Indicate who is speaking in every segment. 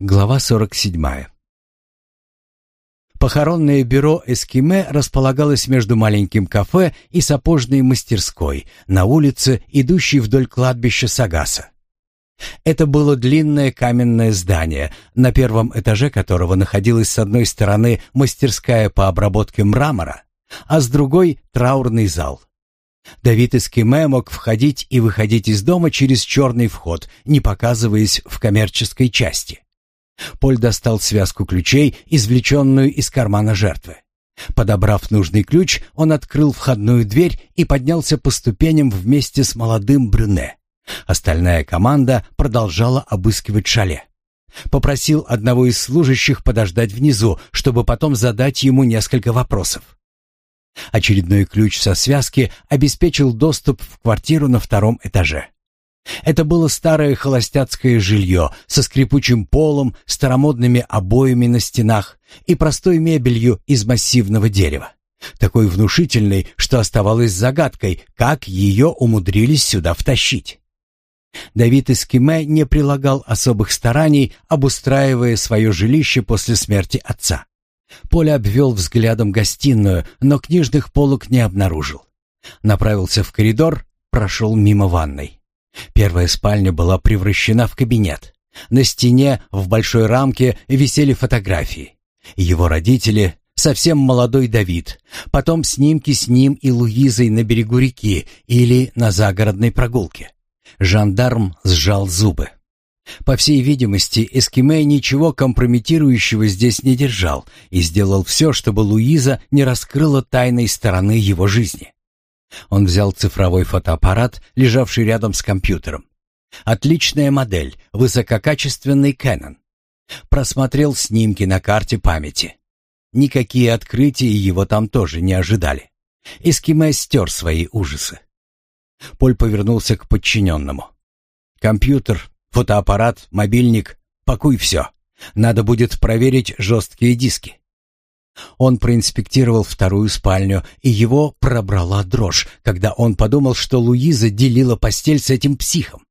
Speaker 1: Глава 47. Похоронное бюро Эскиме располагалось между маленьким кафе и сапожной мастерской на улице, идущей вдоль кладбища Сагаса. Это было длинное каменное здание, на первом этаже которого находилась с одной стороны мастерская по обработке мрамора, а с другой — траурный зал. Давид Эскиме мог входить и выходить из дома через черный вход, не показываясь в коммерческой части. Поль достал связку ключей, извлеченную из кармана жертвы. Подобрав нужный ключ, он открыл входную дверь и поднялся по ступеням вместе с молодым Брюне. Остальная команда продолжала обыскивать шале. Попросил одного из служащих подождать внизу, чтобы потом задать ему несколько вопросов. Очередной ключ со связки обеспечил доступ в квартиру на втором этаже. Это было старое холостяцкое жилье со скрипучим полом, старомодными обоями на стенах и простой мебелью из массивного дерева. Такой внушительной, что оставалось загадкой, как ее умудрились сюда втащить. Давид Искиме не прилагал особых стараний, обустраивая свое жилище после смерти отца. Поля обвел взглядом гостиную, но книжных полок не обнаружил. Направился в коридор, прошел мимо ванной. Первая спальня была превращена в кабинет. На стене в большой рамке висели фотографии. Его родители, совсем молодой Давид, потом снимки с ним и Луизой на берегу реки или на загородной прогулке. Жандарм сжал зубы. По всей видимости, Эскимей ничего компрометирующего здесь не держал и сделал все, чтобы Луиза не раскрыла тайной стороны его жизни. Он взял цифровой фотоаппарат, лежавший рядом с компьютером. Отличная модель, высококачественный Canon. Просмотрел снимки на карте памяти. Никакие открытия его там тоже не ожидали. Эскиме стер свои ужасы. Поль повернулся к подчиненному. «Компьютер, фотоаппарат, мобильник, пакуй все. Надо будет проверить жесткие диски. Он проинспектировал вторую спальню, и его пробрала дрожь, когда он подумал, что Луиза делила постель с этим психом.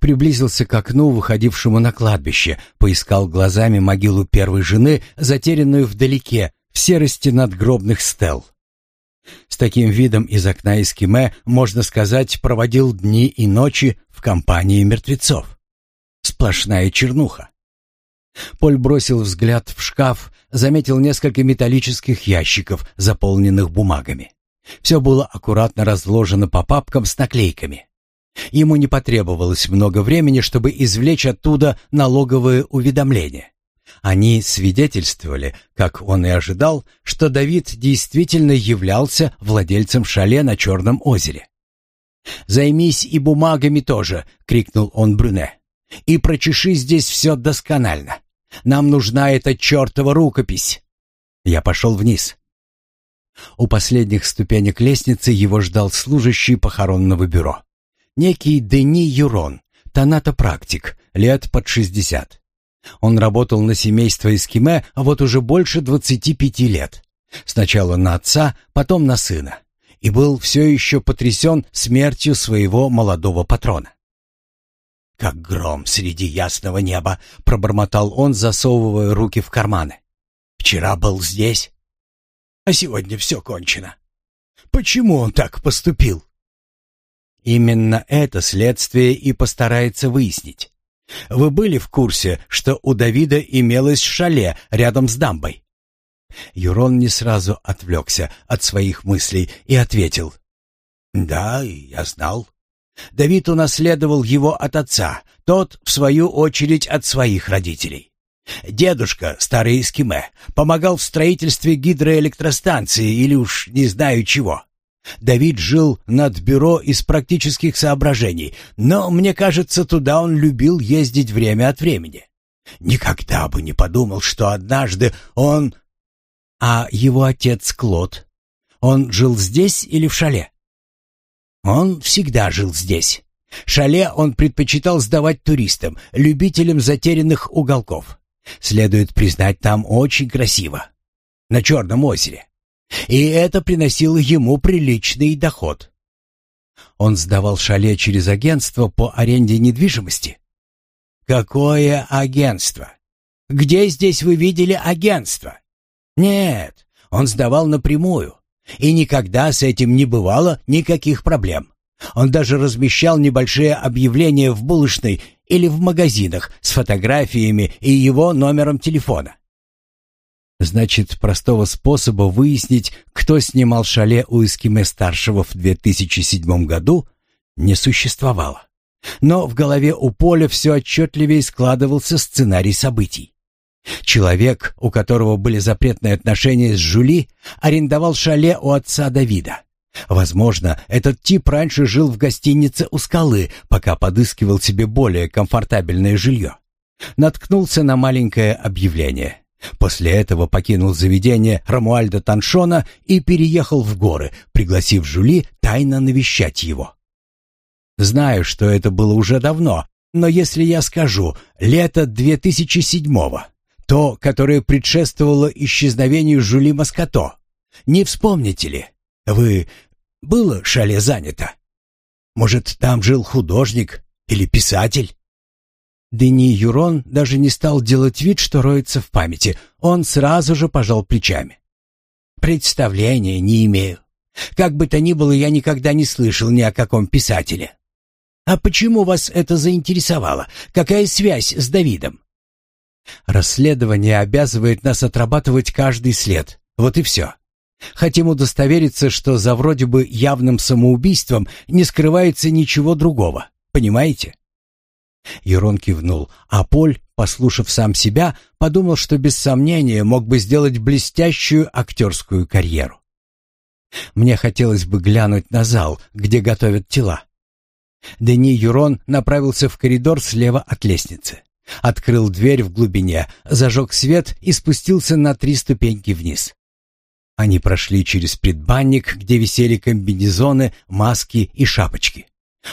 Speaker 1: Приблизился к окну, выходившему на кладбище, поискал глазами могилу первой жены, затерянную вдалеке, в серости надгробных стел. С таким видом из окна Эскиме, можно сказать, проводил дни и ночи в компании мертвецов. Сплошная чернуха. Поль бросил взгляд в шкаф, заметил несколько металлических ящиков, заполненных бумагами. Все было аккуратно разложено по папкам с наклейками. Ему не потребовалось много времени, чтобы извлечь оттуда налоговые уведомления. Они свидетельствовали, как он и ожидал, что Давид действительно являлся владельцем шале на Черном озере. «Займись и бумагами тоже!» — крикнул он Брюне. «И прочеши здесь все досконально. Нам нужна эта чертова рукопись!» Я пошел вниз. У последних ступенек лестницы его ждал служащий похоронного бюро. Некий Дени Юрон, тонатопрактик, лет под шестьдесят. Он работал на семейство Эскиме а вот уже больше двадцати пяти лет. Сначала на отца, потом на сына. И был все еще потрясен смертью своего молодого патрона. «Как гром среди ясного неба!» — пробормотал он, засовывая руки в карманы. «Вчера был здесь, а сегодня все кончено. Почему он так поступил?» Именно это следствие и постарается выяснить. Вы были в курсе, что у Давида имелось шале рядом с дамбой? Юрон не сразу отвлекся от своих мыслей и ответил. «Да, я знал. Давид унаследовал его от отца, тот, в свою очередь, от своих родителей. Дедушка, старый эскиме, помогал в строительстве гидроэлектростанции или уж не знаю чего. Давид жил над бюро из практических соображений, но, мне кажется, туда он любил ездить время от времени. Никогда бы не подумал, что однажды он... А его отец Клод? Он жил здесь или в шале? Он всегда жил здесь. Шале он предпочитал сдавать туристам, любителям затерянных уголков. Следует признать, там очень красиво. На Черном озере. И это приносило ему приличный доход. Он сдавал шале через агентство по аренде недвижимости. Какое агентство? Где здесь вы видели агентство? Нет, он сдавал напрямую. И никогда с этим не бывало никаких проблем. Он даже размещал небольшие объявления в булочной или в магазинах с фотографиями и его номером телефона. Значит, простого способа выяснить, кто снимал шале у Эскиме-старшего в 2007 году, не существовало. Но в голове у Поля все отчетливее складывался сценарий событий. Человек, у которого были запретные отношения с Жули, арендовал шале у отца Давида. Возможно, этот тип раньше жил в гостинице у скалы, пока подыскивал себе более комфортабельное жилье. Наткнулся на маленькое объявление. После этого покинул заведение Рамуальда Таншона и переехал в горы, пригласив Жули тайно навещать его. Знаю, что это было уже давно, но если я скажу «лето 2007-го», то, которое предшествовало исчезновению Жюли Маскато. Не вспомните ли? Вы... Было шале занято? Может, там жил художник или писатель? Дени Юрон даже не стал делать вид, что роется в памяти. Он сразу же пожал плечами. «Представления не имею. Как бы то ни было, я никогда не слышал ни о каком писателе». «А почему вас это заинтересовало? Какая связь с Давидом?» Расследование обязывает нас отрабатывать каждый след. Вот и все. Хотим удостовериться, что за вроде бы явным самоубийством не скрывается ничего другого. Понимаете? Ерон кивнул, а Поль, послушав сам себя, подумал, что без сомнения мог бы сделать блестящую актерскую карьеру. Мне хотелось бы глянуть на зал, где готовят тела. Дени Юрон направился в коридор слева от лестницы. Открыл дверь в глубине, зажег свет и спустился на три ступеньки вниз. Они прошли через предбанник, где висели комбинезоны, маски и шапочки.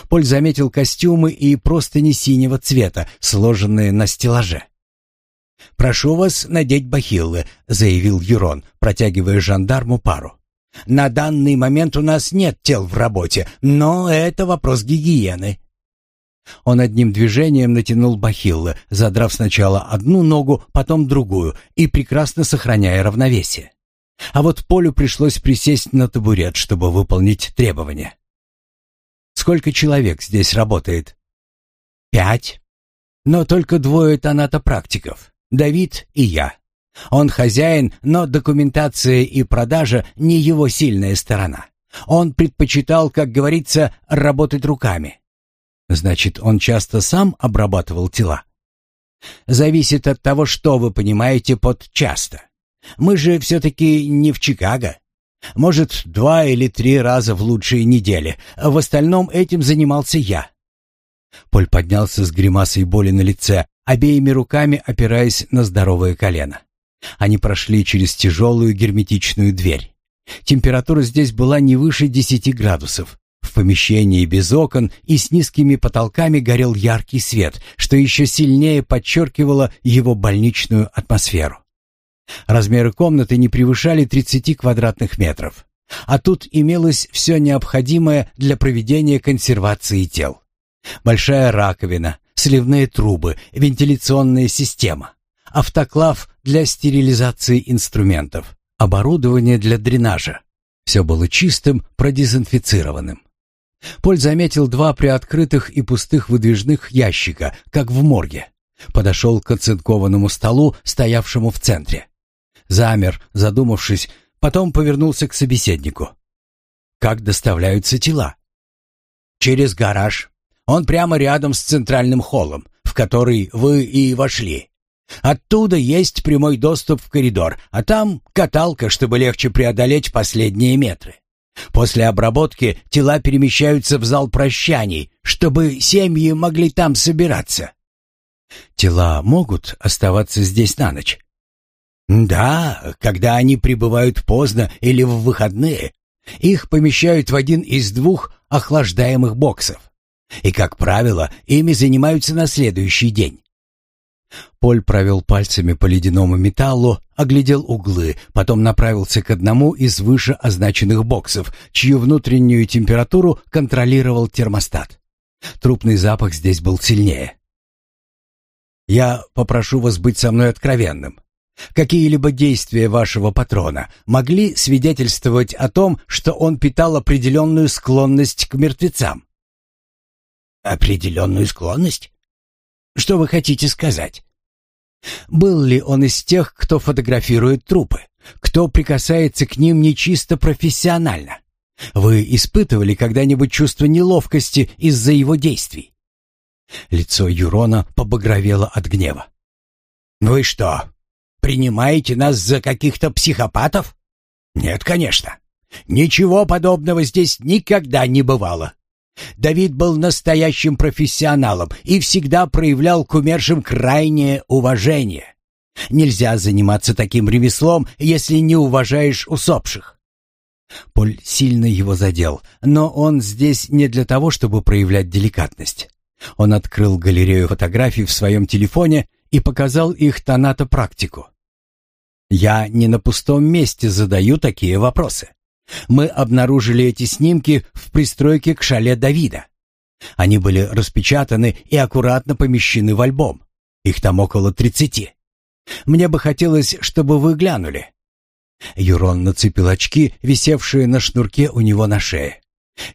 Speaker 1: Поль заметил костюмы и просто не синего цвета, сложенные на стеллаже. «Прошу вас надеть бахиллы», — заявил Юрон, протягивая жандарму пару. «На данный момент у нас нет тел в работе, но это вопрос гигиены. Он одним движением натянул бахиллы, задрав сначала одну ногу, потом другую, и прекрасно сохраняя равновесие. А вот Полю пришлось присесть на табурет, чтобы выполнить требования. «Сколько человек здесь работает?» «Пять. Но только двое тонатопрактиков. Давид и я. Он хозяин, но документация и продажа не его сильная сторона. Он предпочитал, как говорится, работать руками». Значит, он часто сам обрабатывал тела? Зависит от того, что вы понимаете под «часто». Мы же все-таки не в Чикаго. Может, два или три раза в лучшие недели. В остальном этим занимался я. Поль поднялся с гримасой боли на лице, обеими руками опираясь на здоровое колено. Они прошли через тяжелую герметичную дверь. Температура здесь была не выше 10 градусов. В помещении без окон и с низкими потолками горел яркий свет, что еще сильнее подчеркивало его больничную атмосферу. Размеры комнаты не превышали 30 квадратных метров. А тут имелось все необходимое для проведения консервации тел. Большая раковина, сливные трубы, вентиляционная система, автоклав для стерилизации инструментов, оборудование для дренажа. Все было чистым, продезинфицированным. Поль заметил два приоткрытых и пустых выдвижных ящика, как в морге. Подошел к оцинкованному столу, стоявшему в центре. Замер, задумавшись, потом повернулся к собеседнику. «Как доставляются тела?» «Через гараж. Он прямо рядом с центральным холлом, в который вы и вошли. Оттуда есть прямой доступ в коридор, а там каталка, чтобы легче преодолеть последние метры. После обработки тела перемещаются в зал прощаний, чтобы семьи могли там собираться. Тела могут оставаться здесь на ночь? Да, когда они прибывают поздно или в выходные. Их помещают в один из двух охлаждаемых боксов. И, как правило, ими занимаются на следующий день. Поль провел пальцами по ледяному металлу, оглядел углы, потом направился к одному из выше означенных боксов, чью внутреннюю температуру контролировал термостат. Трупный запах здесь был сильнее. «Я попрошу вас быть со мной откровенным. Какие-либо действия вашего патрона могли свидетельствовать о том, что он питал определенную склонность к мертвецам?»
Speaker 2: «Определенную склонность?» Что вы хотите сказать?
Speaker 1: Был ли он из тех, кто фотографирует трупы? Кто прикасается к ним не чисто профессионально? Вы испытывали когда-нибудь чувство неловкости из-за его действий? Лицо Юрона побагровело от гнева.
Speaker 2: Вы что, принимаете нас за каких-то психопатов? Нет, конечно. Ничего подобного здесь никогда не бывало. Давид был настоящим профессионалом и всегда проявлял к умершим крайнее уважение. Нельзя заниматься таким ремеслом, если не уважаешь усопших.
Speaker 1: Поль сильно его задел, но он здесь не для того, чтобы проявлять деликатность. Он открыл галерею фотографий в своем телефоне и показал их тонато практику. Я не на пустом месте задаю такие вопросы. Мы обнаружили эти снимки в пристройке к шале Давида. Они были распечатаны и аккуратно помещены в альбом. Их там около тридцати. Мне бы хотелось, чтобы вы глянули. Юрон нацепил очки, висевшие на шнурке у него на шее.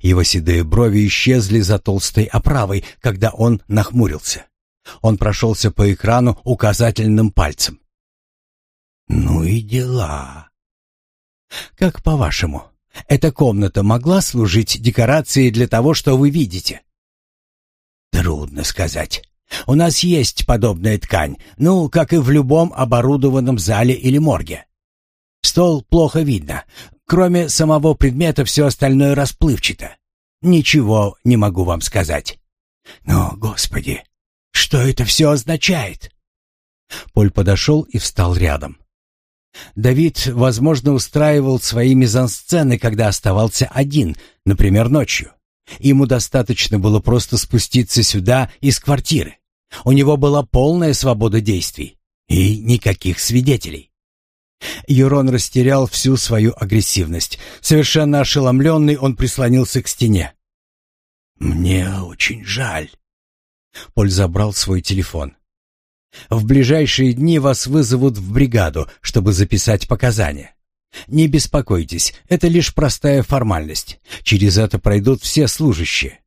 Speaker 1: Его седые брови исчезли за толстой оправой, когда он нахмурился. Он прошелся по экрану указательным пальцем.
Speaker 2: «Ну и дела»,
Speaker 1: как по-вашему, эта комната могла служить декорацией для того, что вы видите?
Speaker 2: Трудно сказать. У нас есть подобная ткань, ну, как и в любом оборудованном зале или морге. Стол плохо видно. Кроме самого предмета все остальное расплывчато. Ничего не могу вам сказать. Но, господи, что это все означает?
Speaker 1: Поль подошел и встал рядом. Давид, возможно, устраивал свои мизансцены, когда оставался один, например, ночью. Ему достаточно было просто спуститься сюда из квартиры. У него была полная свобода действий и никаких свидетелей. Юрон растерял всю свою агрессивность. Совершенно ошеломленный, он прислонился к стене.
Speaker 2: «Мне очень жаль».
Speaker 1: Поль забрал свой телефон. В ближайшие дни вас вызовут в бригаду, чтобы записать показания. Не беспокойтесь, это лишь простая формальность. Через это пройдут все служащие.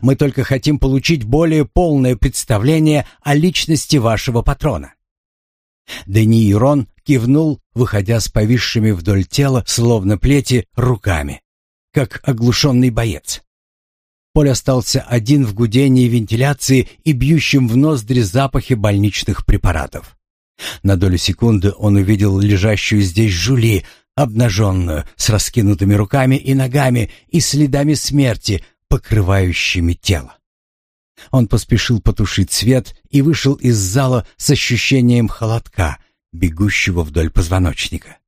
Speaker 1: Мы только хотим получить более полное представление о личности вашего патрона. Даниирон кивнул, выходя с повисшими вдоль тела, словно плети, руками, как оглушенный боец. Поль остался один в гудении вентиляции и бьющем в ноздри запахе больничных препаратов. На долю секунды он увидел лежащую здесь Жули, обнаженную, с раскинутыми руками и ногами и следами смерти, покрывающими тело. Он поспешил потушить свет и вышел из зала с ощущением холодка, бегущего вдоль позвоночника.